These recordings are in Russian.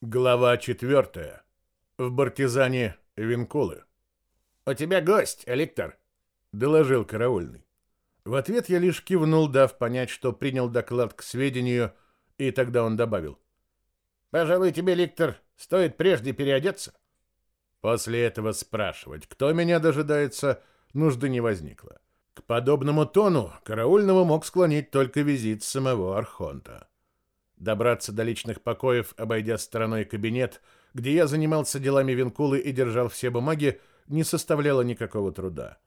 Глава четвертая. В Бартизане Винкулы. «У тебя гость, Эликтор», — доложил караульный. В ответ я лишь кивнул, дав понять, что принял доклад к сведению, и тогда он добавил. «Пожалуй, тебе, Ликтор, стоит прежде переодеться». После этого спрашивать, кто меня дожидается, нужды не возникло. К подобному тону караульного мог склонить только визит самого Архонта. Добраться до личных покоев, обойдя стороной кабинет, где я занимался делами Винкулы и держал все бумаги, не составляло никакого труда.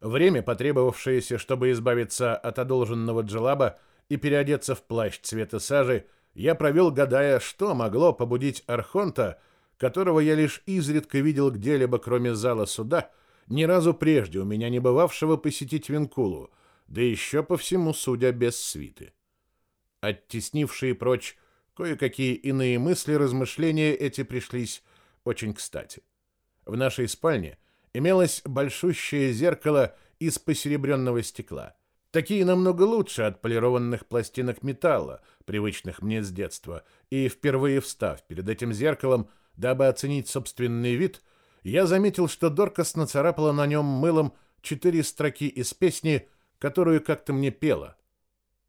Время, потребовавшееся, чтобы избавиться от одолженного джелаба и переодеться в плащ цвета сажи, я провел, гадая, что могло побудить Архонта, которого я лишь изредка видел где-либо, кроме зала суда, ни разу прежде у меня не бывавшего посетить Винкулу, да еще по всему судя без свиты. Оттеснившие прочь кое-какие иные мысли, размышления эти пришлись очень кстати. В нашей спальне имелось большущее зеркало из посеребренного стекла. Такие намного лучше отполированных пластинок металла, привычных мне с детства, и впервые встав перед этим зеркалом, дабы оценить собственный вид, я заметил, что Доркас нацарапала на нем мылом четыре строки из песни, которую как-то мне пела.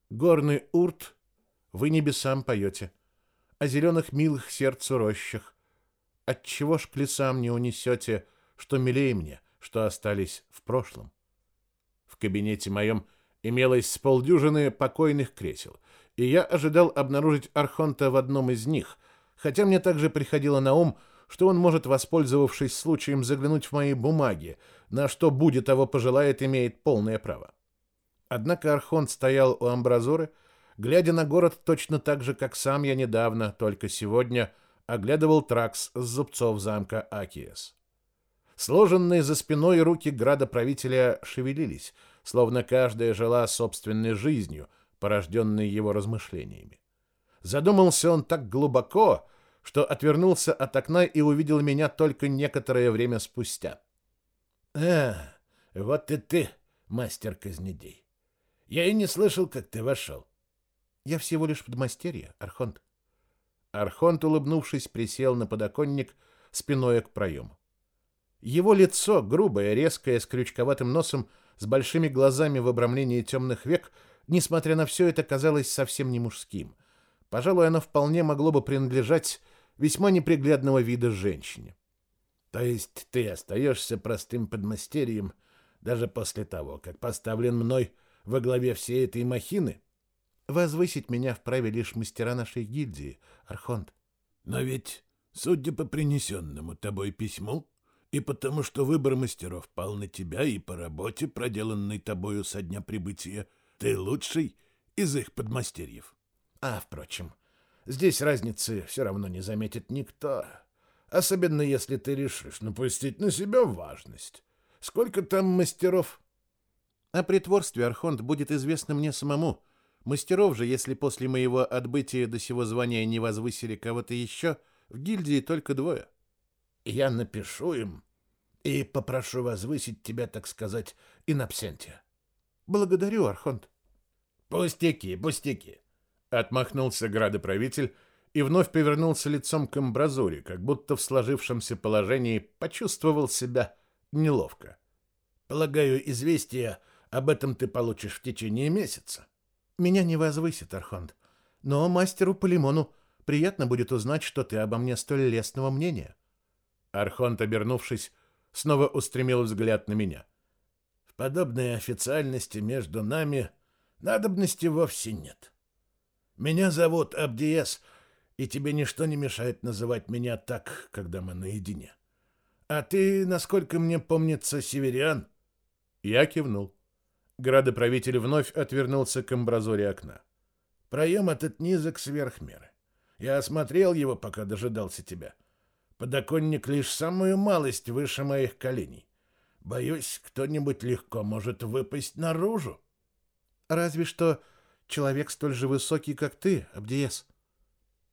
Горный урт вы небесам поете, о зеленых милых сердцу рощах. Отчего ж к лесам не унесете, что милее мне, что остались в прошлом? В кабинете моем имелось с полдюжины покойных кресел, и я ожидал обнаружить Архонта в одном из них, хотя мне также приходило на ум, что он может, воспользовавшись случаем, заглянуть в мои бумаги, на что будет того пожелает, имеет полное право. Однако Архонт стоял у амбразуры, глядя на город точно так же, как сам я недавно, только сегодня, оглядывал тракс с зубцов замка Акиес. Сложенные за спиной руки градоправителя шевелились, словно каждая жила собственной жизнью, порожденной его размышлениями. Задумался он так глубоко, что отвернулся от окна и увидел меня только некоторое время спустя. «А, вот и ты, мастер казнедей. Я и не слышал, как ты вошел. Я всего лишь подмастерье, Архонт. Архонт, улыбнувшись, присел на подоконник спиной к проему. Его лицо, грубое, резкое, с крючковатым носом, с большими глазами в обрамлении темных век, несмотря на все это, казалось совсем не мужским. Пожалуй, оно вполне могло бы принадлежать весьма неприглядного вида женщине. То есть ты остаешься простым подмастерьем даже после того, как поставлен мной во главе всей этой махины? Возвысить меня вправе лишь мастера нашей гильдии, Архонт. Но ведь, судя по принесенному тобой письму, и потому что выбор мастеров пал на тебя и по работе, проделанной тобою со дня прибытия, ты лучший из их подмастерьев. А, впрочем, здесь разницы все равно не заметит никто. Особенно, если ты решишь напустить на себя важность. Сколько там мастеров? О притворстве, Архонт, будет известно мне самому, — Мастеров же, если после моего отбытия до сего звания не возвысили кого-то еще, в гильдии только двое. Я напишу им и попрошу возвысить тебя, так сказать, in absentia. Благодарю, Архонт. Пустяки, пустяки. Отмахнулся градоправитель и вновь повернулся лицом к амбразуре, как будто в сложившемся положении почувствовал себя неловко. Полагаю, известие об этом ты получишь в течение месяца. Меня не возвысит, Архонт. Но мастеру Полимону приятно будет узнать, что ты обо мне столь лестного мнения. Архонт, обернувшись, снова устремил взгляд на меня. В подобной официальности между нами надобности вовсе нет. Меня зовут Абдиес, и тебе ничто не мешает называть меня так, когда мы наедине. А ты, насколько мне помнится, северян? Я кивнул. Градоправитель вновь отвернулся к амбразуре окна. Проем этот низок сверх меры. Я осмотрел его, пока дожидался тебя. Подоконник лишь самую малость выше моих коленей. Боюсь, кто-нибудь легко может выпасть наружу. Разве что человек столь же высокий, как ты, Абдиес.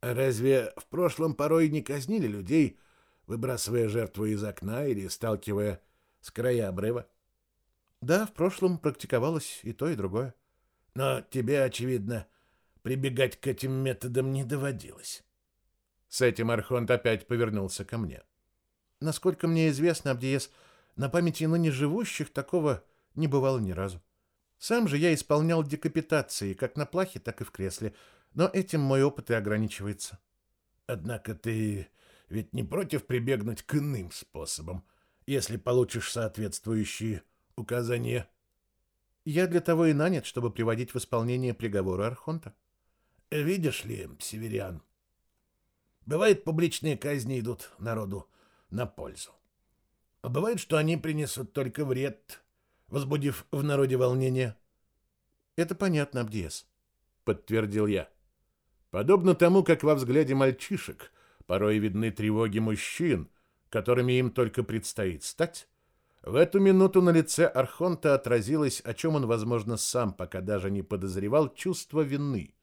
Разве в прошлом порой не казнили людей, выбрасывая жертву из окна или сталкивая с края обрыва? Да, в прошлом практиковалось и то, и другое. Но тебе, очевидно, прибегать к этим методам не доводилось. С этим Архонт опять повернулся ко мне. Насколько мне известно, Абдиес, на памяти ныне живущих такого не бывало ни разу. Сам же я исполнял декапитации как на плахе, так и в кресле, но этим мой опыт и ограничивается. Однако ты ведь не против прибегнуть к иным способам, если получишь соответствующие указания? Я для того и нанят, чтобы приводить в исполнение приговора Архонта. Видишь ли, Северян, бывает, публичные казни идут народу на пользу. А бывает, что они принесут только вред, возбудив в народе волнение. Это понятно, Абдиес, подтвердил я. Подобно тому, как во взгляде мальчишек порой видны тревоги мужчин, которыми им только предстоит стать, в эту минуту на лице Архонта отразилось, о чем он, возможно, сам пока даже не подозревал, чувство вины,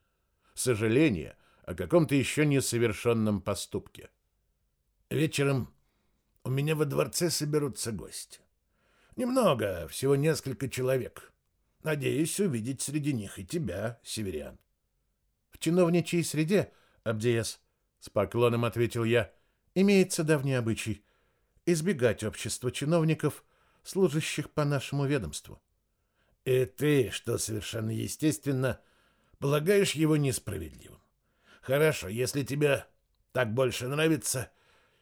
сожаление о каком-то еще несовершенном поступке. Вечером у меня во дворце соберутся гости. Немного, всего несколько человек. Надеюсь увидеть среди них и тебя, северян. В чиновничьей среде, Абдиес, с поклоном ответил я, имеется давний обычай избегать общества чиновников, служащих по нашему ведомству. И ты, что совершенно естественно, полагаешь его несправедливым. Хорошо, если тебе так больше нравится,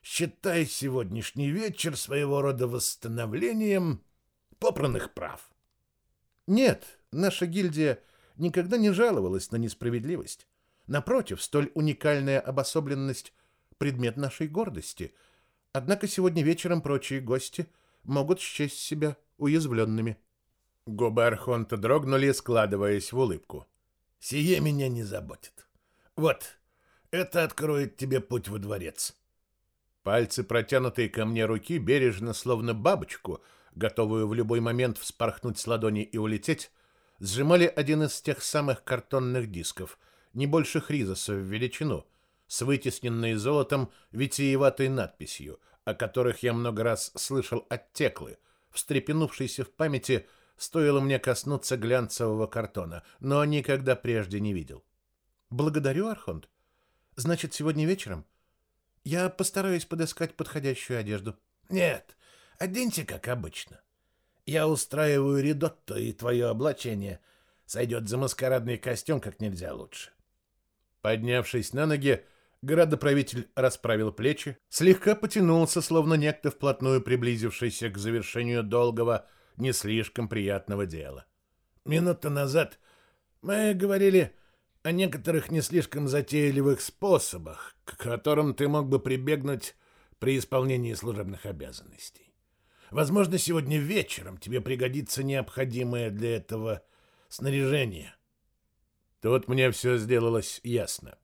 считай сегодняшний вечер своего рода восстановлением попранных прав. Нет, наша гильдия никогда не жаловалась на несправедливость. Напротив, столь уникальная обособленность — предмет нашей гордости. Однако сегодня вечером прочие гости могут счесть себя уязвленными. Губы Архонта дрогнули, складываясь в улыбку. «Сие меня не заботит. Вот, это откроет тебе путь во дворец». Пальцы, протянутые ко мне руки, бережно, словно бабочку, готовую в любой момент вспорхнуть с ладони и улететь, сжимали один из тех самых картонных дисков, не больше хризоса в величину, с вытесненной золотом витиеватой надписью, о которых я много раз слышал от Теклы, встрепенувшейся в памяти, стоило мне коснуться глянцевого картона, но никогда прежде не видел. «Благодарю, Архонт. Значит, сегодня вечером?» Я постараюсь подыскать подходящую одежду. Нет, оденься как обычно. Я устраиваю ридотто, и твое облачение сойдет за маскарадный костюм как нельзя лучше. Поднявшись на ноги, градоправитель расправил плечи, слегка потянулся, словно некто вплотную приблизившийся к завершению долгого, не слишком приятного дела. Минуту назад мы говорили о некоторых не слишком затейливых способах, к которым ты мог бы прибегнуть при исполнении служебных обязанностей. Возможно, сегодня вечером тебе пригодится необходимое для этого снаряжение. Тут мне все сделалось ясно.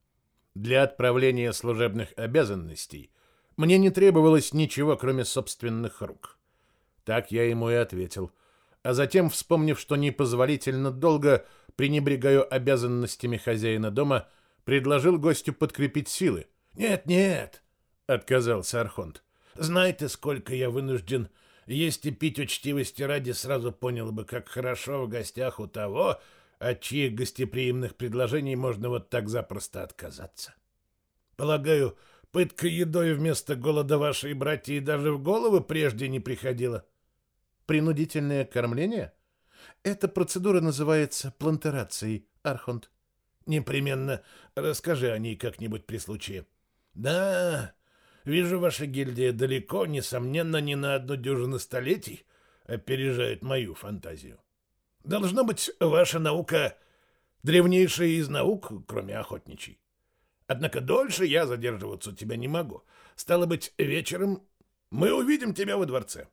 Для отправления служебных обязанностей мне не требовалось ничего, кроме собственных рук. Так я ему и ответил. А затем, вспомнив, что непозволительно долго пренебрегаю обязанностями хозяина дома, предложил гостю подкрепить силы. «Нет, нет», — отказался Архонт. «Знай ты, сколько я вынужден есть и пить учтивости ради, сразу понял бы, как хорошо в гостях у того, от чьих гостеприимных предложений можно вот так запросто отказаться. Полагаю, пытка едой вместо голода вашей братьи даже в голову прежде не приходила?» «Принудительное кормление?» Эта процедура называется плантерацией, Архонт. Непременно расскажи о ней как-нибудь при случае. Да, вижу, ваша гильдия далеко, несомненно, не на одну дюжину столетий опережает мою фантазию. Должно быть, ваша наука древнейшая из наук, кроме охотничьей. Однако дольше я задерживаться у тебя не могу. Стало быть, вечером мы увидим тебя во дворце.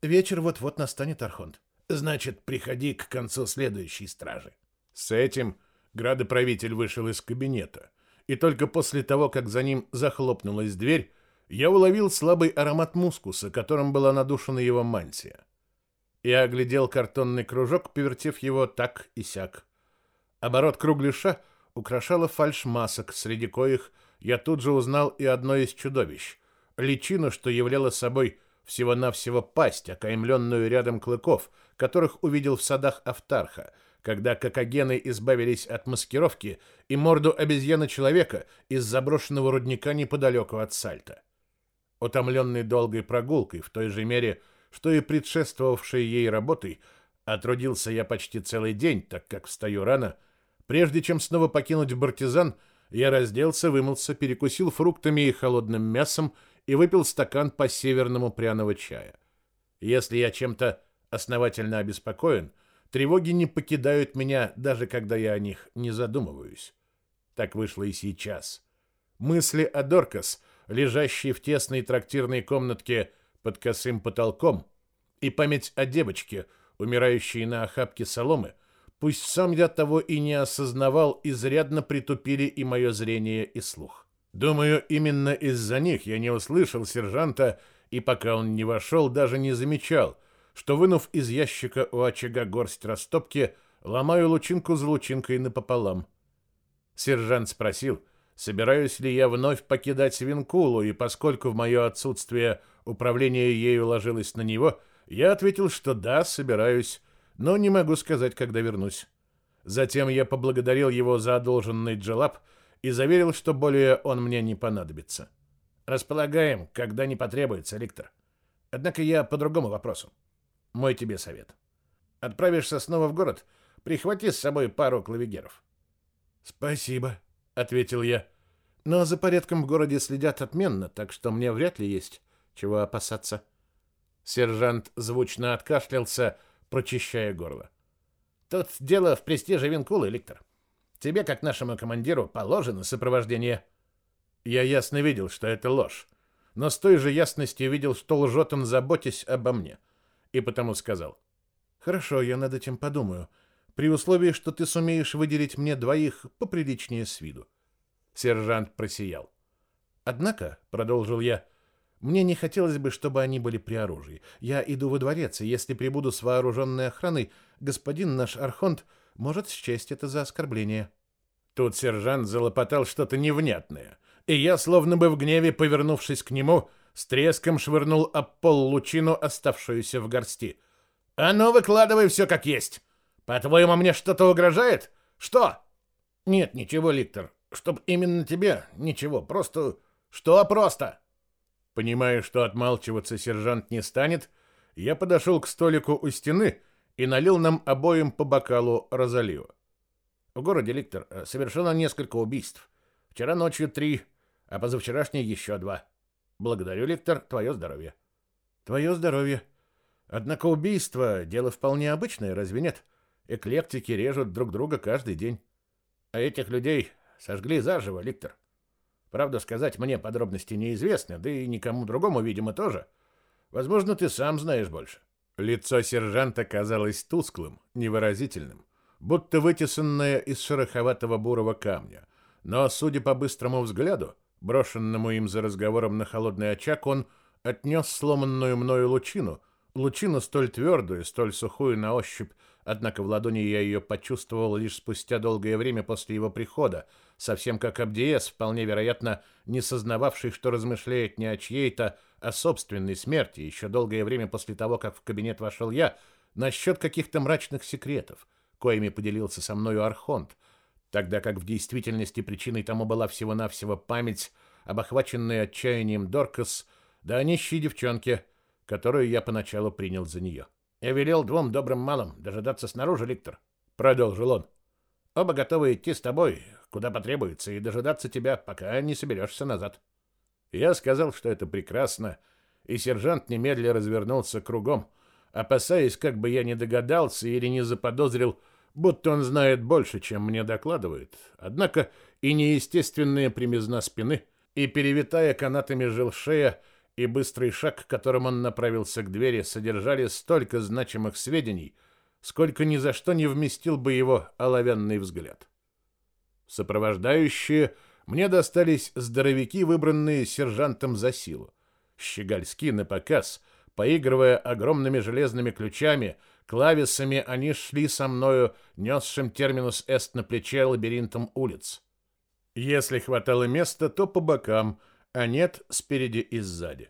Вечер вот-вот настанет, Архонт. Значит, приходи к концу следующей стражи. С этим градоправитель вышел из кабинета, и только после того, как за ним захлопнулась дверь, я уловил слабый аромат мускуса, которым была надушена его мантия. Я оглядел картонный кружок, повертев его так и сяк. Оборот кругляша украшала фальшь масок, среди коих я тут же узнал и одно из чудовищ — личину, что являла собой всего-навсего пасть, окаймленную рядом клыков, которых увидел в садах Автарха, когда кокогены избавились от маскировки и морду обезьяна-человека из заброшенного рудника неподалеку от Сальта. Утомленный долгой прогулкой в той же мере, что и предшествовавшей ей работой, отрудился я почти целый день, так как встаю рано. Прежде чем снова покинуть Бартизан, я разделся, вымылся, перекусил фруктами и холодным мясом и выпил стакан по-северному пряного чая. Если я чем-то основательно обеспокоен — Тревоги не покидают меня, даже когда я о них не задумываюсь. Так вышло и сейчас. Мысли о Доркас, лежащей в тесной трактирной комнатке под косым потолком, и память о девочке, умирающей на охапке соломы, пусть сам я того и не осознавал, изрядно притупили и мое зрение и слух. Думаю, именно из-за них я не услышал сержанта, и пока он не вошел, даже не замечал, что, вынув из ящика у очага горсть растопки, ломаю лучинку за лучинкой напополам. Сержант спросил, собираюсь ли я вновь покидать Винкулу, и поскольку в мое отсутствие управление ею ложилось на него, я ответил, что да, собираюсь, но не могу сказать, когда вернусь. Затем я поблагодарил его за одолженный джелап и заверил, что более он мне не понадобится. Располагаем, когда не потребуется, Ликтор. Однако я по другому вопросу. Мой тебе совет. Отправишься снова в город, прихвати с собой пару клавигеров. Спасибо, ответил я. Но за порядком в городе следят отменно, так что мне вряд ли есть чего опасаться. Сержант звучно откашлялся, прочищая горло. Тут дело в престиже Винкулы, Ликтор. Тебе, как нашему командиру, положено сопровождение. Я ясно видел, что это ложь, но с той же ясностью видел, что лжет он, заботясь обо мне и потому сказал. «Хорошо, я над этим подумаю, при условии, что ты сумеешь выделить мне двоих поприличнее с виду». Сержант просиял. «Однако», — продолжил я, — «мне не хотелось бы, чтобы они были при оружии. Я иду во дворец, и если прибуду с вооруженной охраной, господин наш Архонт может счесть это за оскорбление». Тут сержант залопотал что-то невнятное, и я, словно бы в гневе повернувшись к нему, — с треском швырнул об пол лучину, оставшуюся в горсти. «А ну, выкладывай все как есть! По-твоему, мне что-то угрожает? Что?» «Нет, ничего, Ликтор. Чтоб именно тебе, ничего. Просто... Что просто?» Понимая, что отмалчиваться сержант не станет, я подошел к столику у стены и налил нам обоим по бокалу Розалио. В городе Ликтор совершено несколько убийств. Вчера ночью три, а позавчерашней еще два. Благодарю, Ликтор, твое здоровье. Твое здоровье. Однако убийство — дело вполне обычное, разве нет? Эклектики режут друг друга каждый день. А этих людей сожгли заживо, Ликтор. Правда сказать, мне подробности неизвестны, да и никому другому, видимо, тоже. Возможно, ты сам знаешь больше. Лицо сержанта казалось тусклым, невыразительным, будто вытесанное из шероховатого бурого камня. Но, судя по быстрому взгляду, Брошенному им за разговором на холодный очаг он отнес сломанную мною лучину, лучину столь твердую, столь сухую на ощупь, однако в ладони я ее почувствовал лишь спустя долгое время после его прихода, совсем как Абдиес, вполне вероятно, не сознававший, что размышляет не о чьей-то, а собственной смерти, еще долгое время после того, как в кабинет вошел я, насчет каких-то мрачных секретов, коими поделился со мною Архонт, тогда как в действительности причиной тому была всего-навсего память об охваченной отчаянием Доркас, да о нищей девчонке, которую я поначалу принял за нее. «Я велел двум добрым малым дожидаться снаружи, Ликтор», — продолжил он. «Оба готовы идти с тобой, куда потребуется, и дожидаться тебя, пока не соберешься назад». Я сказал, что это прекрасно, и сержант немедля развернулся кругом, опасаясь, как бы я не догадался или не заподозрил, будто он знает больше, чем мне докладывают. Однако и неестественная примизна спины, и перевитая канатами жилшея, и быстрый шаг, которым он направился к двери, содержали столько значимых сведений, сколько ни за что не вместил бы его оловянный взгляд. Сопровождающие мне достались здоровяки, выбранные сержантом за силу. Щегольски на показ, поигрывая огромными железными ключами, Клависами они шли со мною, несшим терминус эст на плече лабиринтом улиц. Если хватало места, то по бокам, а нет спереди и сзади.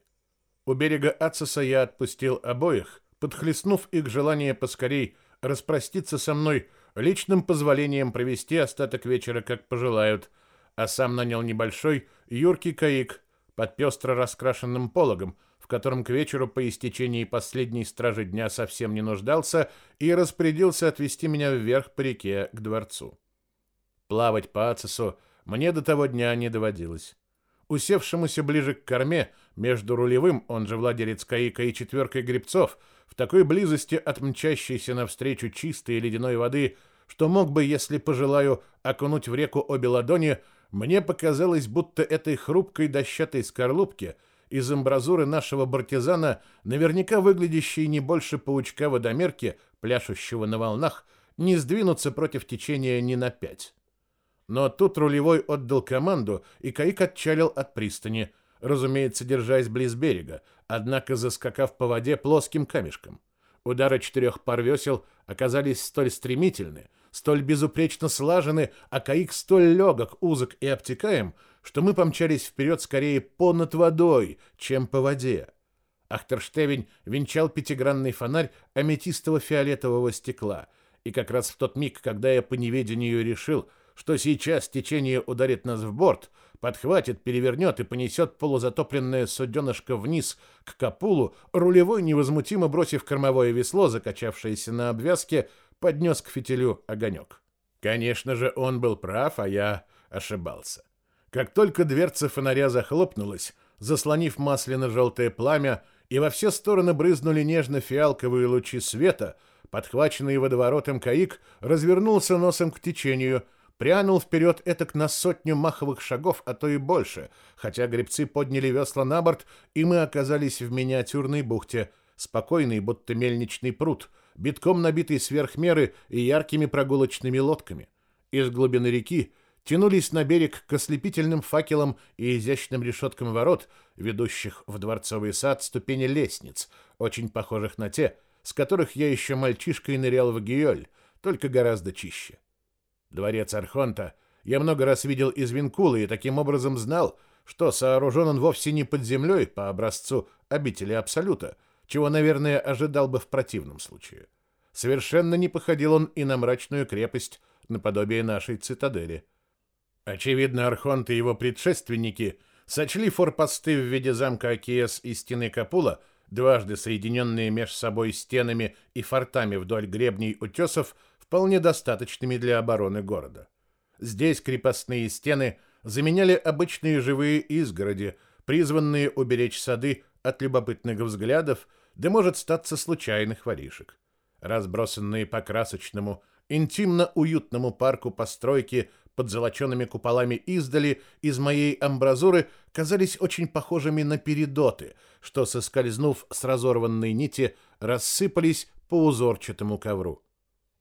У берега Ацеса я отпустил обоих, подхлестнув их желание поскорей распроститься со мной, личным позволением провести остаток вечера, как пожелают, а сам нанял небольшой юркий каик под пестро раскрашенным пологом, в котором к вечеру по истечении последней стражи дня совсем не нуждался и распорядился отвезти меня вверх по реке к дворцу. Плавать по Ацису мне до того дня не доводилось. Усевшемуся ближе к корме, между рулевым, он же владелец каика, и четверкой гребцов, такой близости от мчащейся навстречу чистой ледяной воды, что мог бы, если пожелаю, окунуть в реку обе ладони, мне показалось, будто этой хрупкой дощатой скорлупке из амбразуры нашего бартизана, наверняка выглядящей не больше паучка-водомерки, пляшущего на волнах, не сдвинуться против течения ни на пять. Но тут рулевой отдал команду, и каик отчалил от пристани, разумеется, держась близ берега, однако заскакав по воде плоским камешком. Удары четырех пар весел оказались столь стремительны, столь безупречно слажены, а каик столь легок, узок и обтекаем, что мы помчались вперед скорее понад водой, чем по воде. Ахтерштевень венчал пятигранный фонарь аметистого фиолетового стекла, и как раз в тот миг, когда я по неведению решил — что сейчас течение ударит нас в борт, подхватит, перевернет и понесет полузатопленное суденышко вниз к капулу, рулевой, невозмутимо бросив кормовое весло, закачавшееся на обвязке, поднес к фитилю огонек. Конечно же, он был прав, а я ошибался. Как только дверца фонаря захлопнулась, заслонив масляно-желтое пламя, и во все стороны брызнули нежно-фиалковые лучи света, подхваченный водоворотом каик развернулся носом к течению — прянул вперед этак на сотню маховых шагов, а то и больше, хотя гребцы подняли весла на борт, и мы оказались в миниатюрной бухте, спокойный, будто мельничный пруд, битком набитый сверх меры и яркими прогулочными лодками. Из глубины реки тянулись на берег к ослепительным факелам и изящным решеткам ворот, ведущих в дворцовый сад ступени лестниц, очень похожих на те, с которых я еще мальчишкой нырял в Гиоль, только гораздо чище. Дворец Архонта я много раз видел из Винкулы и таким образом знал, что сооружен он вовсе не под землей по образцу обители Абсолюта, чего, наверное, ожидал бы в противном случае. Совершенно не походил он и на мрачную крепость, наподобие нашей цитадели. Очевидно, Архонт и его предшественники сочли форпосты в виде замка Акиес и стены Капула, дважды соединенные меж собой стенами и фортами вдоль гребней утесов, вполне достаточными для обороны города. Здесь крепостные стены заменяли обычные живые изгороди, призванные уберечь сады от любопытных взглядов, да может статься случайных воришек. Разбросанные по красочному, интимно-уютному парку постройки под золочеными куполами издали из моей амбразуры казались очень похожими на передоты, что, соскользнув с разорванной нити, рассыпались по узорчатому ковру.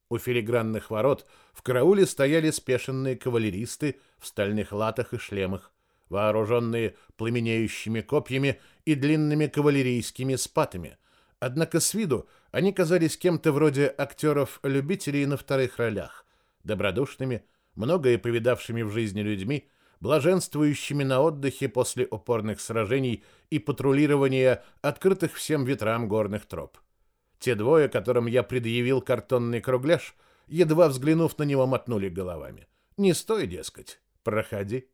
У филигранных ворот в карауле стояли спешенные кавалеристы в стальных латах и шлемах, вооруженные пламенеющими копьями и длинными кавалерийскими спатами. Однако с виду они казались кем-то вроде актеров-любителей на вторых ролях, добродушными, многое повидавшими в жизни людьми, блаженствующими на отдыхе после упорных сражений и патрулирования открытых всем ветрам горных троп. Те двое, которым я предъявил картонный кругляш, едва взглянув на него, мотнули головами. «Не стой, дескать, проходи».